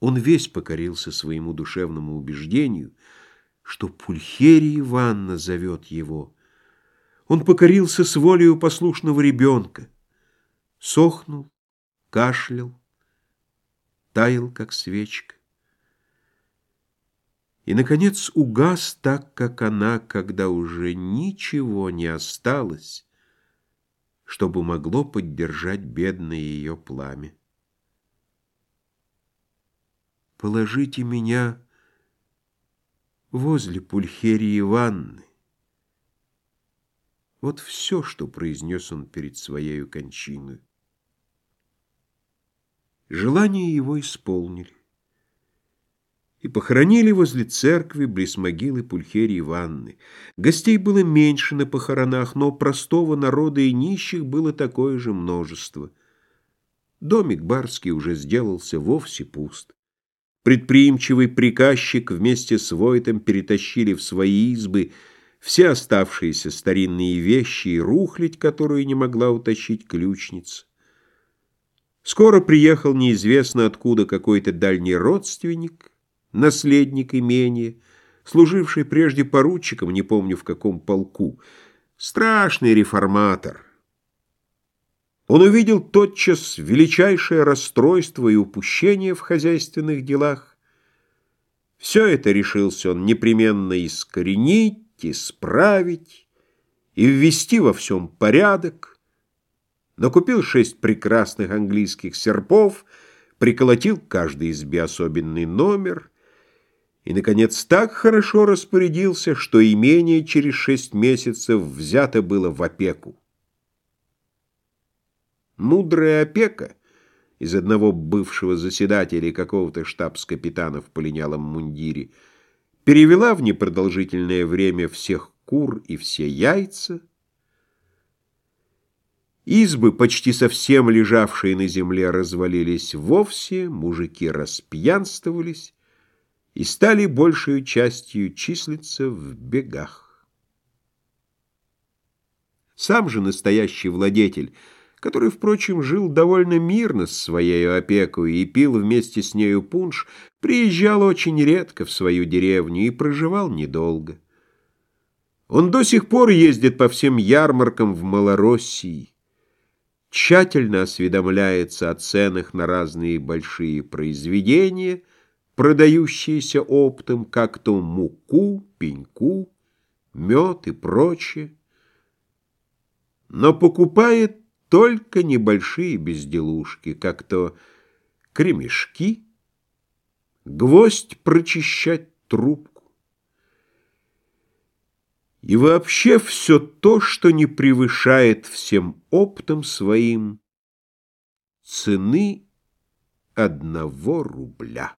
Он весь покорился своему душевному убеждению, что Пульхерия Ивановна зовет его. Он покорился с волею послушного ребенка. Сохнул, кашлял, таял, как свечка. И, наконец, угас так, как она, когда уже ничего не осталось, чтобы могло поддержать бедное ее пламя. Положите меня возле Пульхерии Ивановны. Вот все, что произнес он перед своей кончиной. Желание его исполнили и похоронили возле церкви близ могилы Пульхерии Ивановны. Гостей было меньше на похоронах, но простого народа и нищих было такое же множество. Домик барский уже сделался вовсе пуст. Предприимчивый приказчик вместе с Войтом перетащили в свои избы все оставшиеся старинные вещи и рухлядь, которую не могла утащить ключница. Скоро приехал неизвестно откуда какой-то дальний родственник, наследник имения, служивший прежде поручиком, не помню в каком полку, страшный реформатор — он увидел тотчас величайшее расстройство и упущение в хозяйственных делах. Все это решился он непременно искоренить, исправить и ввести во всем порядок. Накупил шесть прекрасных английских серпов, приколотил к каждой избе особенный номер и, наконец, так хорошо распорядился, что имение через шесть месяцев взято было в опеку. Мудрая опека из одного бывшего заседателя какого-то штабс-капитана в полинялом мундире перевела в непродолжительное время всех кур и все яйца. Избы, почти совсем лежавшие на земле, развалились вовсе, мужики распьянствовались и стали большей частью числиться в бегах. Сам же настоящий владетель — который, впрочем, жил довольно мирно с своей опекой и пил вместе с нею пунш, приезжал очень редко в свою деревню и проживал недолго. Он до сих пор ездит по всем ярмаркам в Малороссии, тщательно осведомляется о ценах на разные большие произведения, продающиеся оптом, как то муку, пеньку, мед и прочее, но покупает только небольшие безделушки, как то кремешки, гвоздь прочищать трубку. И вообще все то, что не превышает всем оптом своим цены одного рубля.